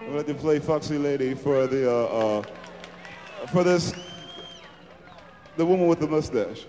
We'll let to play Foxy Lady for the, uh, uh, for this, the woman with the mustache.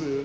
是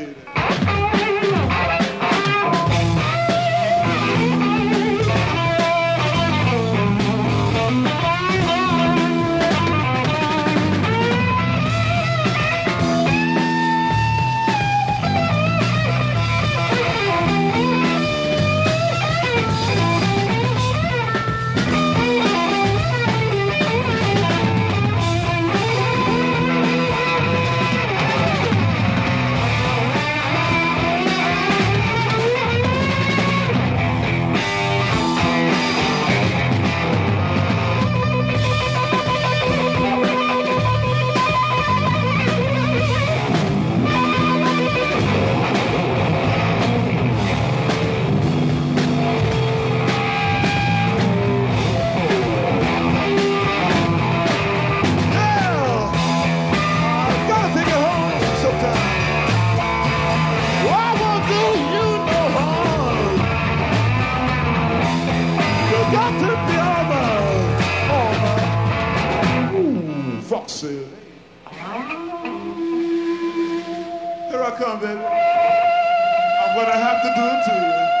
I come, baby. I'm going to have to do it to you.